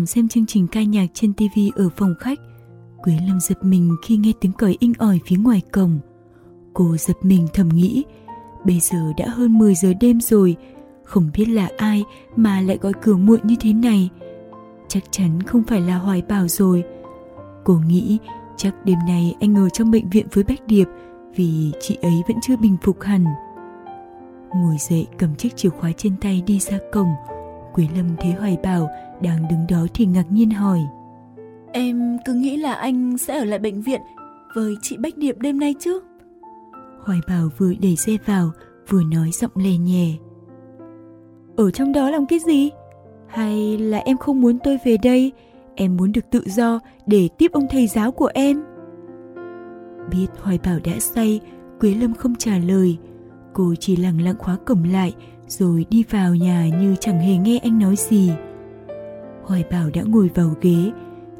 làm xem chương trình ca nhạc trên TV ở phòng khách, Quế Lâm giật mình khi nghe tiếng còi inh ỏi phía ngoài cổng. Cô giật mình thầm nghĩ, bây giờ đã hơn 10 giờ đêm rồi, không biết là ai mà lại gọi cửa muộn như thế này. Chắc chắn không phải là Hoài Bảo rồi. Cô nghĩ chắc đêm nay anh ở trong bệnh viện với Bách Điệp vì chị ấy vẫn chưa bình phục hẳn. Ngồi dậy cầm chiếc chìa khóa trên tay đi ra cổng, Quế Lâm thấy Hoài Bảo đang đứng đó thì ngạc nhiên hỏi. Em cứ nghĩ là anh sẽ ở lại bệnh viện với chị Bách Điệp đêm nay chứ? Hoài Bảo vừa đẩy xe vào, vừa nói giọng lè nhẹ. Ở trong đó làm cái gì? Hay là em không muốn tôi về đây? Em muốn được tự do để tiếp ông thầy giáo của em. Biết Hoài Bảo đã say, Quế Lâm không trả lời. Cô chỉ lặng lặng khóa cổng lại rồi đi vào nhà như chẳng hề nghe anh nói gì. Hoài Bảo đã ngồi vào ghế,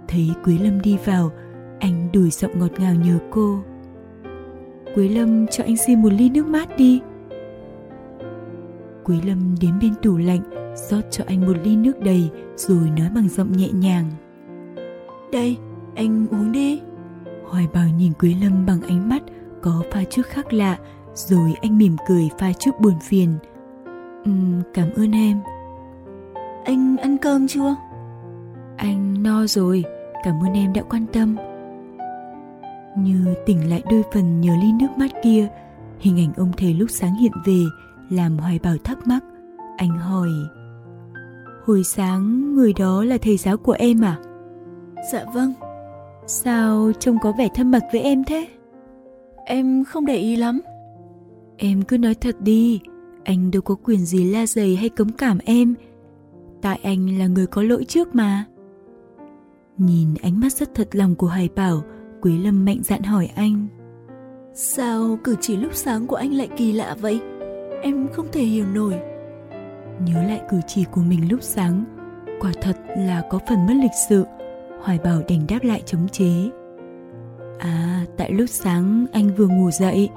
thấy Quế Lâm đi vào, anh đùi giọng ngọt ngào nhờ cô. Quế Lâm cho anh xin một ly nước mát đi. Quế Lâm đến bên tủ lạnh, rót cho anh một ly nước đầy rồi nói bằng giọng nhẹ nhàng. Đây, anh uống đi. Hoài Bảo nhìn Quế Lâm bằng ánh mắt có pha chút khác lạ, rồi anh mỉm cười pha chút buồn phiền. Um, cảm ơn em. Anh ăn cơm chưa? Anh no rồi, cảm ơn em đã quan tâm. Như tỉnh lại đôi phần nhờ ly nước mắt kia, hình ảnh ông thầy lúc sáng hiện về làm Hoài Bảo thắc mắc. Anh hỏi, Hồi sáng người đó là thầy giáo của em à? Dạ vâng. Sao trông có vẻ thân mật với em thế? Em không để ý lắm. Em cứ nói thật đi, anh đâu có quyền gì la dày hay cấm cảm em. Tại anh là người có lỗi trước mà. Nhìn ánh mắt rất thật lòng của Hải Bảo, Quý Lâm mạnh dạn hỏi anh. Sao cử chỉ lúc sáng của anh lại kỳ lạ vậy? Em không thể hiểu nổi. Nhớ lại cử chỉ của mình lúc sáng, quả thật là có phần mất lịch sự. Hoài Bảo đành đáp lại chống chế. À, tại lúc sáng anh vừa ngủ dậy,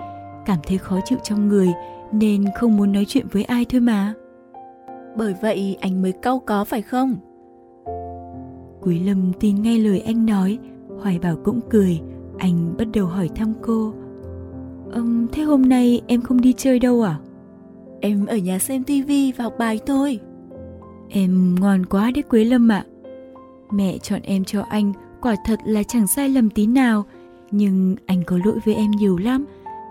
cảm thấy khó chịu trong người nên không muốn nói chuyện với ai thôi mà. Bởi vậy anh mới cau có phải không? Quý Lâm tin ngay lời anh nói, Hoài Bảo cũng cười, anh bắt đầu hỏi thăm cô. Um, thế hôm nay em không đi chơi đâu à? Em ở nhà xem tivi và học bài thôi. Em ngoan quá đấy Quế Lâm ạ. À. Mẹ chọn em cho anh quả thật là chẳng sai lầm tí nào, nhưng anh có lỗi với em nhiều lắm.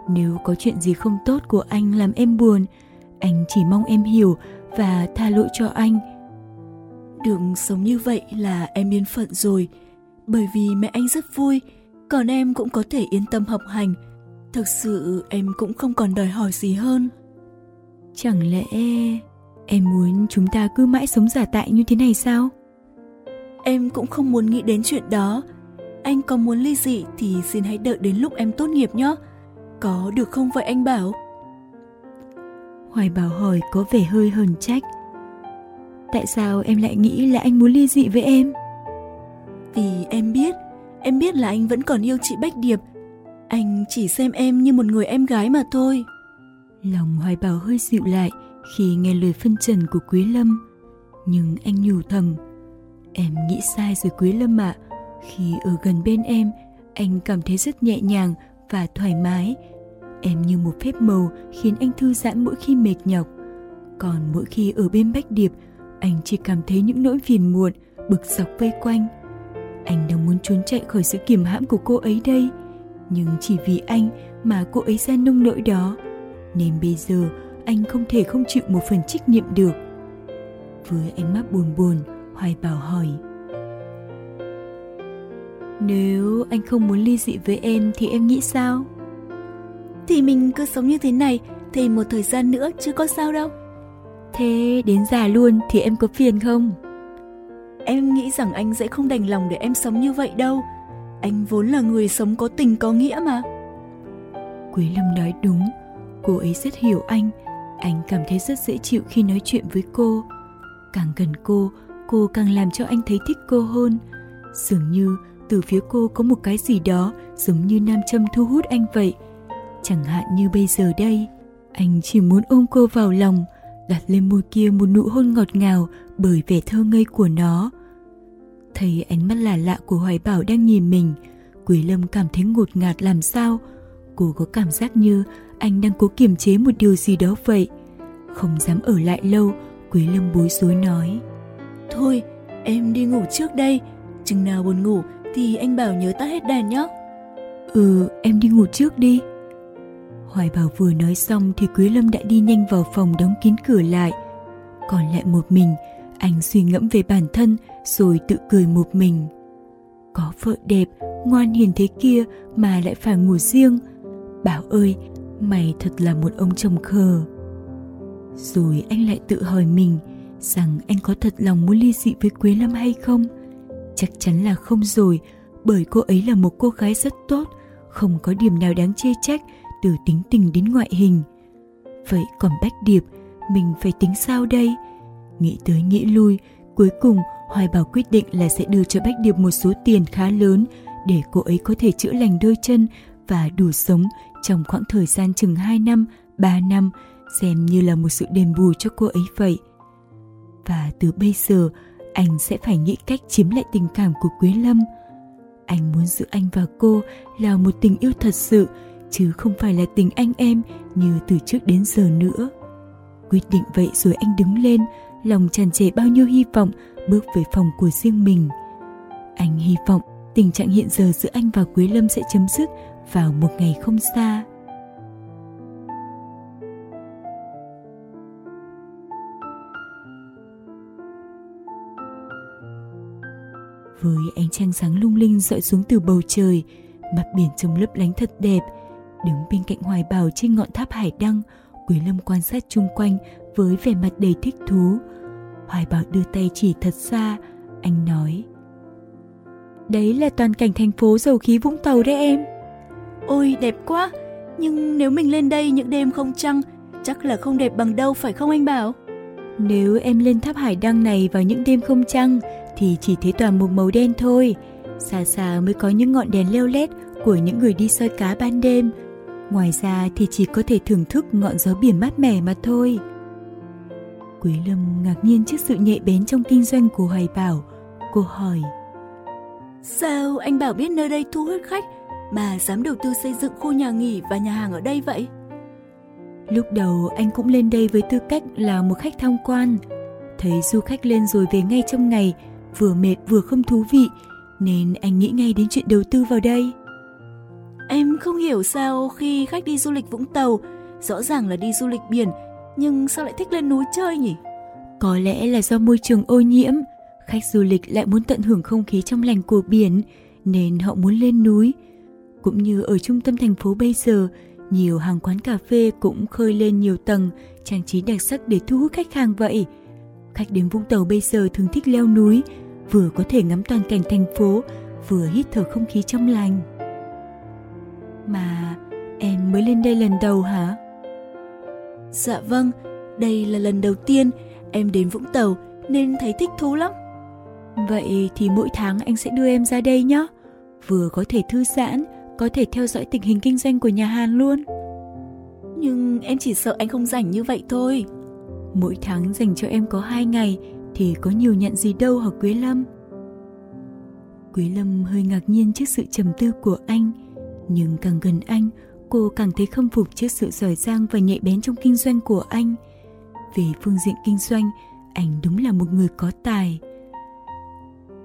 Nếu có chuyện gì không tốt của anh làm em buồn, anh chỉ mong em hiểu và tha lỗi cho anh. Được sống như vậy là em yên phận rồi, bởi vì mẹ anh rất vui, còn em cũng có thể yên tâm học hành. Thực sự em cũng không còn đòi hỏi gì hơn. Chẳng lẽ em muốn chúng ta cứ mãi sống giả tại như thế này sao? Em cũng không muốn nghĩ đến chuyện đó. Anh có muốn ly dị thì xin hãy đợi đến lúc em tốt nghiệp nhé. Có được không vậy anh Bảo? Hoài Bảo hỏi có vẻ hơi hờn trách. Tại sao em lại nghĩ là anh muốn ly dị với em? Vì em biết, em biết là anh vẫn còn yêu chị Bách Điệp. Anh chỉ xem em như một người em gái mà thôi. Lòng Hoài Bảo hơi dịu lại khi nghe lời phân trần của Quý Lâm. Nhưng anh nhủ thầm, em nghĩ sai rồi Quý Lâm ạ. À. Khi ở gần bên em, anh cảm thấy rất nhẹ nhàng và thoải mái. Em như một phép màu khiến anh thư giãn mỗi khi mệt nhọc. Còn mỗi khi ở bên Bách Điệp, anh chỉ cảm thấy những nỗi phiền muộn, bực dọc vây quanh. Anh đang muốn trốn chạy khỏi sự kiềm hãm của cô ấy đây, nhưng chỉ vì anh mà cô ấy ra nông nỗi đó nên bây giờ anh không thể không chịu một phần trách nhiệm được với ánh mắt buồn buồn hoài bảo hỏi nếu anh không muốn ly dị với em thì em nghĩ sao thì mình cứ sống như thế này thì một thời gian nữa chứ có sao đâu. Thế đến già luôn thì em có phiền không? Em nghĩ rằng anh sẽ không đành lòng để em sống như vậy đâu. Anh vốn là người sống có tình có nghĩa mà. Quý Lâm nói đúng, cô ấy rất hiểu anh. Anh cảm thấy rất dễ chịu khi nói chuyện với cô. Càng gần cô, cô càng làm cho anh thấy thích cô hơn. Dường như từ phía cô có một cái gì đó giống như nam châm thu hút anh vậy. Chẳng hạn như bây giờ đây, anh chỉ muốn ôm cô vào lòng, đặt lên môi kia một nụ hôn ngọt ngào bởi vẻ thơ ngây của nó. Thấy ánh mắt lạ lạ của Hoài Bảo đang nhìn mình, Quý Lâm cảm thấy ngột ngạt làm sao. Cô có cảm giác như anh đang cố kiềm chế một điều gì đó vậy. Không dám ở lại lâu, Quý Lâm bối rối nói. Thôi, em đi ngủ trước đây. Chừng nào buồn ngủ thì anh Bảo nhớ tắt hết đèn nhé. Ừ, em đi ngủ trước đi. Hoài Bảo vừa nói xong thì Quý Lâm đã đi nhanh vào phòng đóng kín cửa lại. Còn lại một mình, anh suy ngẫm về bản thân rồi tự cười một mình. Có vợ đẹp, ngoan hiền thế kia mà lại phải ngủ riêng. Bảo ơi, mày thật là một ông chồng khờ. Rồi anh lại tự hỏi mình rằng anh có thật lòng muốn ly dị với Quế Lâm hay không? Chắc chắn là không rồi, bởi cô ấy là một cô gái rất tốt, không có điểm nào đáng chê trách từ tính tình đến ngoại hình. Vậy còn Bách Điệp, mình phải tính sao đây? Nghĩ tới nghĩ lui, cuối cùng Hoài Bảo quyết định là sẽ đưa cho Bách Điệp một số tiền khá lớn để cô ấy có thể chữa lành đôi chân và đủ sống trong khoảng thời gian chừng 2 năm, 3 năm, xem như là một sự đền bù cho cô ấy vậy. Và từ bây giờ, anh sẽ phải nghĩ cách chiếm lại tình cảm của Quế Lâm. Anh muốn giữ anh và cô là một tình yêu thật sự, chứ không phải là tình anh em như từ trước đến giờ nữa. Quyết định vậy rồi anh đứng lên, lòng tràn trề bao nhiêu hy vọng bước về phòng của riêng mình. Anh hy vọng tình trạng hiện giờ giữa anh và Quế Lâm sẽ chấm dứt vào một ngày không xa. Với ánh trăng sáng lung linh dọi xuống từ bầu trời, mặt biển trông lấp lánh thật đẹp. Đứng bên cạnh hoài bảo trên ngọn tháp hải đăng, Quý Lâm quan sát chung quanh với vẻ mặt đầy thích thú. Hoài Bảo đưa tay chỉ thật xa, anh nói. Đấy là toàn cảnh thành phố dầu khí Vũng Tàu đấy em. Ôi đẹp quá, nhưng nếu mình lên đây những đêm không trăng, chắc là không đẹp bằng đâu phải không anh Bảo? Nếu em lên tháp hải đăng này vào những đêm không trăng thì chỉ thấy toàn một màu đen thôi. Xa xa mới có những ngọn đèn leo lét của những người đi soi cá ban đêm. Ngoài ra thì chỉ có thể thưởng thức ngọn gió biển mát mẻ mà thôi. Quý Lâm ngạc nhiên trước sự nhạy bén trong kinh doanh của Hoài Bảo. Cô hỏi. Sao anh Bảo biết nơi đây thu hút khách mà dám đầu tư xây dựng khu nhà nghỉ và nhà hàng ở đây vậy? Lúc đầu anh cũng lên đây với tư cách là một khách tham quan. Thấy du khách lên rồi về ngay trong ngày, vừa mệt vừa không thú vị, nên anh nghĩ ngay đến chuyện đầu tư vào đây. Không hiểu sao khi khách đi du lịch Vũng Tàu, rõ ràng là đi du lịch biển, nhưng sao lại thích lên núi chơi nhỉ? Có lẽ là do môi trường ô nhiễm, khách du lịch lại muốn tận hưởng không khí trong lành của biển, nên họ muốn lên núi. Cũng như ở trung tâm thành phố bây giờ, nhiều hàng quán cà phê cũng khơi lên nhiều tầng, trang trí đặc sắc để thu hút khách hàng vậy. Khách đến Vũng Tàu bây giờ thường thích leo núi, vừa có thể ngắm toàn cảnh thành phố, vừa hít thở không khí trong lành. Mà em mới lên đây lần đầu hả? Dạ vâng, đây là lần đầu tiên em đến Vũng Tàu nên thấy thích thú lắm. Vậy thì mỗi tháng anh sẽ đưa em ra đây nhé. Vừa có thể thư giãn, có thể theo dõi tình hình kinh doanh của nhà hàng luôn. Nhưng em chỉ sợ anh không rảnh như vậy thôi. Mỗi tháng dành cho em có hai ngày thì có nhiều nhận gì đâu hả Quế Lâm? Quế Lâm hơi ngạc nhiên trước sự trầm tư của anh, nhưng càng gần anh, cô càng thấy khâm phục trước sự giỏi giang và nhạy bén trong kinh doanh của anh. Về phương diện kinh doanh, anh đúng là một người có tài.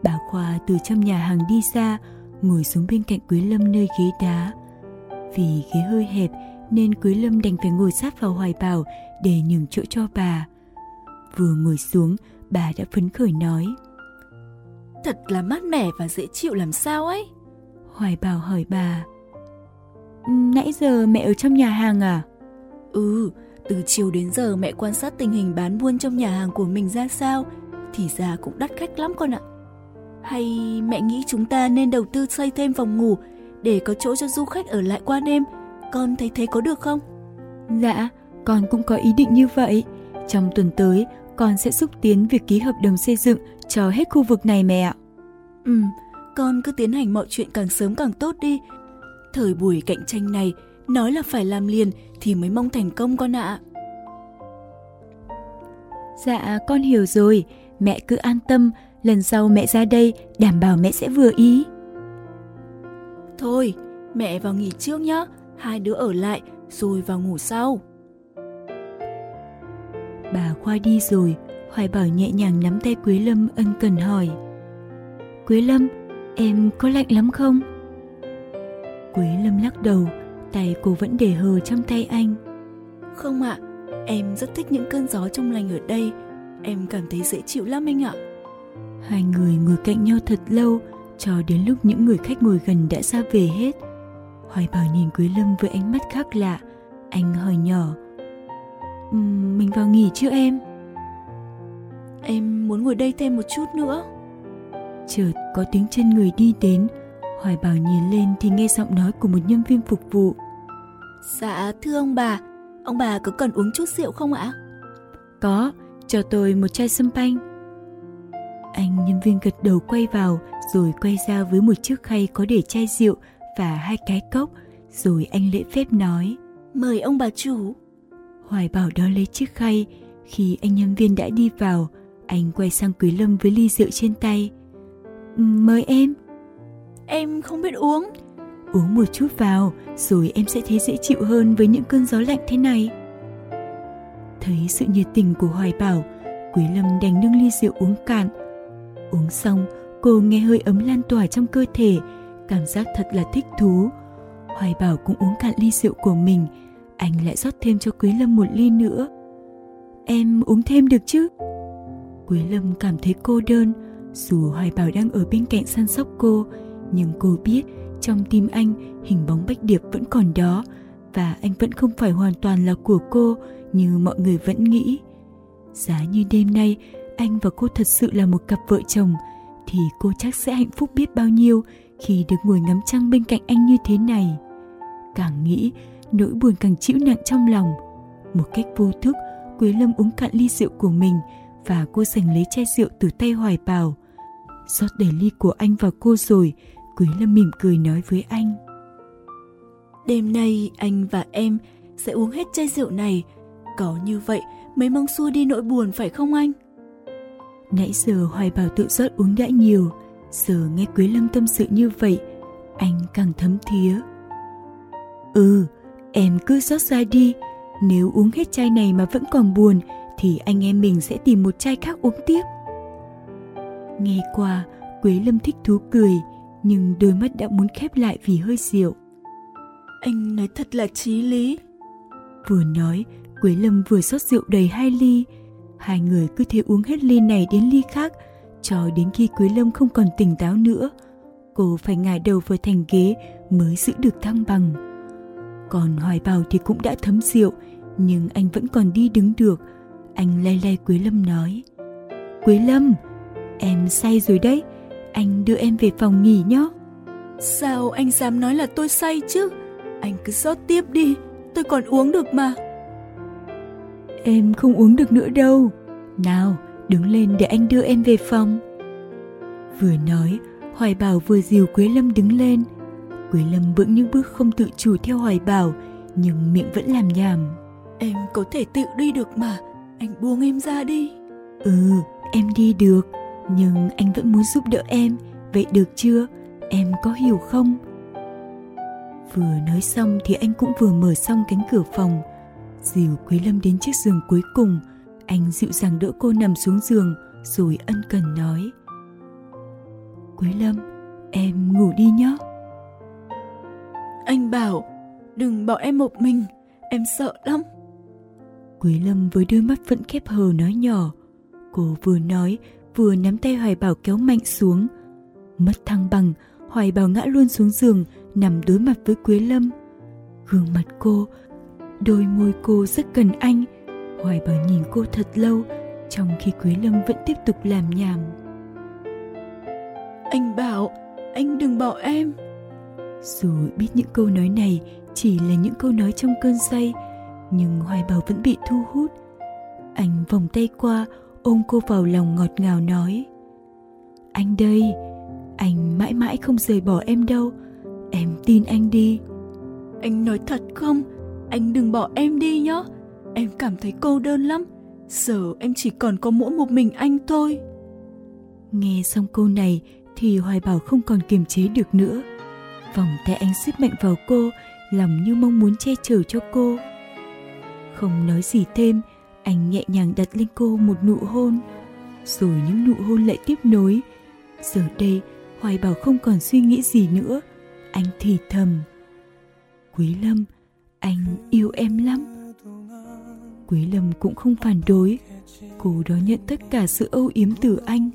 Bà Khoa từ trong nhà hàng đi ra, ngồi xuống bên cạnh Quý Lâm nơi ghế đá. Vì ghế hơi hẹp nên Quý Lâm đành phải ngồi sát vào Hoài Bảo để nhường chỗ cho bà. Vừa ngồi xuống, bà đã phấn khởi nói. Thật là mát mẻ và dễ chịu làm sao ấy. Hoài Bảo hỏi bà. Nãy giờ mẹ ở trong nhà hàng à? Ừ, từ chiều đến giờ mẹ quan sát tình hình bán buôn trong nhà hàng của mình ra sao Thì ra cũng đắt khách lắm con ạ Hay mẹ nghĩ chúng ta nên đầu tư xây thêm phòng ngủ Để có chỗ cho du khách ở lại qua đêm Con thấy thế có được không? Dạ, con cũng có ý định như vậy Trong tuần tới, con sẽ xúc tiến việc ký hợp đồng xây dựng cho hết khu vực này mẹ ạ Ừ, con cứ tiến hành mọi chuyện càng sớm càng tốt đi Thời buổi cạnh tranh này, nói là phải làm liền thì mới mong thành công con ạ. Dạ, con hiểu rồi. Mẹ cứ an tâm, lần sau mẹ ra đây đảm bảo mẹ sẽ vừa ý. Thôi, mẹ vào nghỉ trước nhé, hai đứa ở lại rồi vào ngủ sau. Bà Khoa đi rồi, Hoài Bảo nhẹ nhàng nắm tay Quế Lâm ân cần hỏi. Quế Lâm, em có lạnh lắm không? Quế Lâm lắc đầu, tay cô vẫn để hờ trong tay anh. Không ạ, em rất thích những cơn gió trong lành ở đây. Em cảm thấy dễ chịu lắm anh ạ. Hai người ngồi cạnh nhau thật lâu, cho đến lúc những người khách ngồi gần đã ra về hết. Hoài Bảo nhìn Quế Lâm với ánh mắt khác lạ, anh hỏi nhỏ. Um, mình vào nghỉ chưa em? Em muốn ngồi đây thêm một chút nữa. Chợt có tiếng chân người đi đến, Hoài Bảo nhìn lên thì nghe giọng nói của một nhân viên phục vụ. Dạ, thưa ông bà, ông bà có cần uống chút rượu không ạ? Có, cho tôi một chai sâm panh. Anh nhân viên gật đầu quay vào rồi quay ra với một chiếc khay có để chai rượu và hai cái cốc rồi anh lễ phép nói Mời ông bà chủ. Hoài Bảo đó lấy chiếc khay khi anh nhân viên đã đi vào anh quay sang Quý Lâm với ly rượu trên tay. Mời em. Em không biết uống. Uống một chút vào, rồi em sẽ thấy dễ chịu hơn với những cơn gió lạnh thế này. Thấy sự nhiệt tình của Hoài Bảo, Quý Lâm đành nâng ly rượu uống cạn. Uống xong, cô nghe hơi ấm lan tỏa trong cơ thể, cảm giác thật là thích thú. Hoài Bảo cũng uống cạn ly rượu của mình, anh lại rót thêm cho Quý Lâm một ly nữa. Em uống thêm được chứ? Quý Lâm cảm thấy cô đơn, dù Hoài Bảo đang ở bên cạnh săn sóc cô, nhưng cô biết trong tim anh hình bóng bách điệp vẫn còn đó và anh vẫn không phải hoàn toàn là của cô như mọi người vẫn nghĩ. Giá như đêm nay anh và cô thật sự là một cặp vợ chồng, thì cô chắc sẽ hạnh phúc biết bao nhiêu khi được ngồi ngắm trăng bên cạnh anh như thế này. Càng nghĩ, nỗi buồn càng chịu nặng trong lòng. Một cách vô thức, quế lâm uống cạn ly rượu của mình và cô giành lấy chai rượu từ tay hoài bảo. Rót đầy ly của anh và cô rồi Quý Lâm mỉm cười nói với anh. Đêm nay anh và em sẽ uống hết chai rượu này. Có như vậy mới mong xua đi nỗi buồn phải không anh? Nãy giờ Hoài Bảo tự rót uống đã nhiều, giờ nghe Quý Lâm tâm sự như vậy, anh càng thấm thía. Ừ, em cứ rót ra đi, nếu uống hết chai này mà vẫn còn buồn thì anh em mình sẽ tìm một chai khác uống tiếp. Nghe qua, Quế Lâm thích thú cười, nhưng đôi mắt đã muốn khép lại vì hơi rượu. Anh nói thật là trí lý. Vừa nói, Quế Lâm vừa rót rượu đầy hai ly. Hai người cứ thế uống hết ly này đến ly khác, cho đến khi Quế Lâm không còn tỉnh táo nữa. Cô phải ngả đầu vào thành ghế mới giữ được thăng bằng. Còn Hoài Bảo thì cũng đã thấm rượu, nhưng anh vẫn còn đi đứng được. Anh lay lay Quế Lâm nói. Quế Lâm, em say rồi đấy, anh đưa em về phòng nghỉ nhé. Sao anh dám nói là tôi say chứ? Anh cứ rót tiếp đi, tôi còn uống được mà. Em không uống được nữa đâu. Nào, đứng lên để anh đưa em về phòng. Vừa nói, Hoài Bảo vừa dìu Quế Lâm đứng lên. Quế Lâm bước những bước không tự chủ theo Hoài Bảo, nhưng miệng vẫn làm nhảm. Em có thể tự đi được mà, anh buông em ra đi. Ừ, em đi được nhưng anh vẫn muốn giúp đỡ em vậy được chưa? Em có hiểu không? Vừa nói xong thì anh cũng vừa mở xong cánh cửa phòng. Dìu quý lâm đến chiếc giường cuối cùng anh dịu dàng đỡ cô nằm xuống giường rồi ân cần nói. Quý lâm em ngủ đi nhé. Anh bảo đừng bỏ em một mình em sợ lắm. Quý lâm với đôi mắt vẫn khép hờ nói nhỏ. Cô vừa nói vừa nắm tay Hoài Bảo kéo mạnh xuống. Mất thăng bằng, Hoài Bảo ngã luôn xuống giường, nằm đối mặt với Quế Lâm. gương mặt cô đôi môi cô rất cần anh hoài bảo nhìn cô thật lâu trong khi quý lâm vẫn tiếp tục làm nhảm anh bảo anh đừng bỏ em dù biết những câu nói này chỉ là những câu nói trong cơn say nhưng hoài bảo vẫn bị thu hút anh vòng tay qua ôm cô vào lòng ngọt ngào nói anh đây anh mãi mãi không rời bỏ em đâu em tin anh đi. Anh nói thật không? Anh đừng bỏ em đi nhé em cảm thấy cô đơn lắm. Giờ em chỉ còn có mỗi một mình anh thôi. Nghe xong câu này thì hoài bảo không còn kiềm chế được nữa. Vòng tay anh siết mạnh vào cô lòng như mong muốn che chở cho cô. Không nói gì thêm anh nhẹ nhàng đặt lên cô một nụ hôn. Rồi những nụ hôn lại tiếp nối. Giờ đây, hoài bảo không còn suy nghĩ gì nữa. Anh thì thầm. Quý lâm, anh yêu em lắm. Quý lâm cũng không phản đối. Cô đón nhận tất cả sự âu yếm từ anh.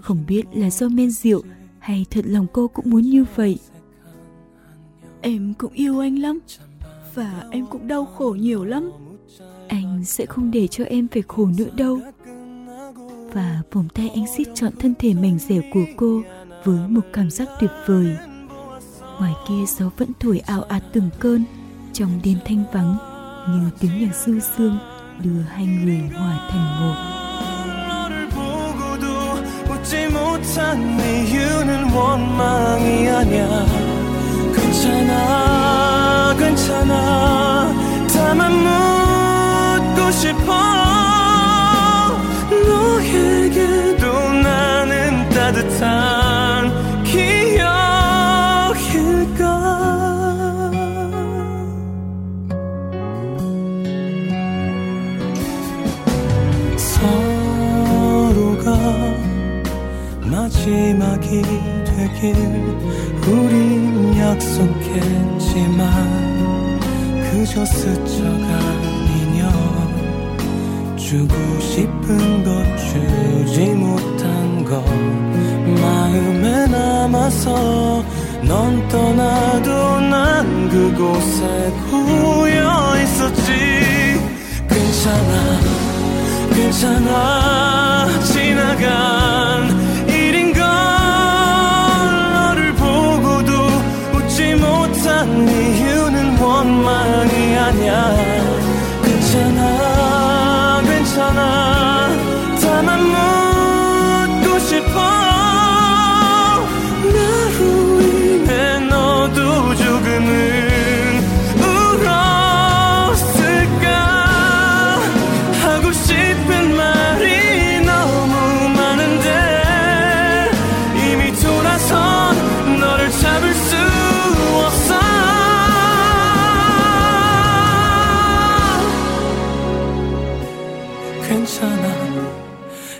Không biết là do men rượu hay thật lòng cô cũng muốn như vậy. Em cũng yêu anh lắm và em cũng đau khổ nhiều lắm anh sẽ không để cho em phải khổ nữa đâu và vòng tay anh siết trọn thân thể mảnh dẻo của cô với một cảm giác tuyệt vời ngoài kia gió vẫn thổi ảo ạt từng cơn trong đêm thanh vắng như tiếng nhạc du dương đưa hai người hòa thành một 괜찮아 괜찮아 다만 묻고 싶어. 너에게도 나는 따뜻한 기억일까 서로가 마지막이 되길 우린 약속했지만 그저 인연 주고 싶은 것 주지 못한 것. 마음에 남아서 넌 떠나도 난 그곳에 고여 있었지. 괜찮아 괜찮아. 지나간 이유는 원망이 아니야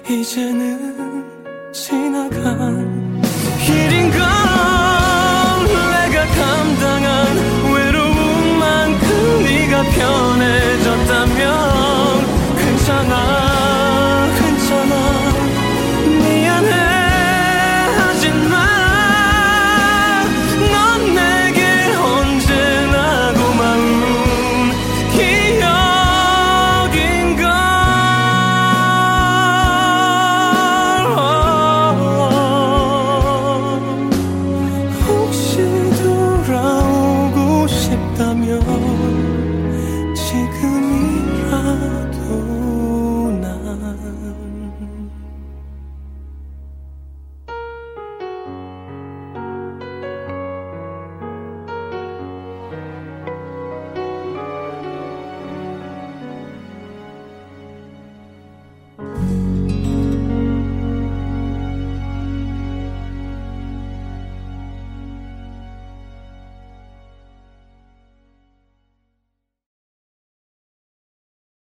이제는 지나간 일인가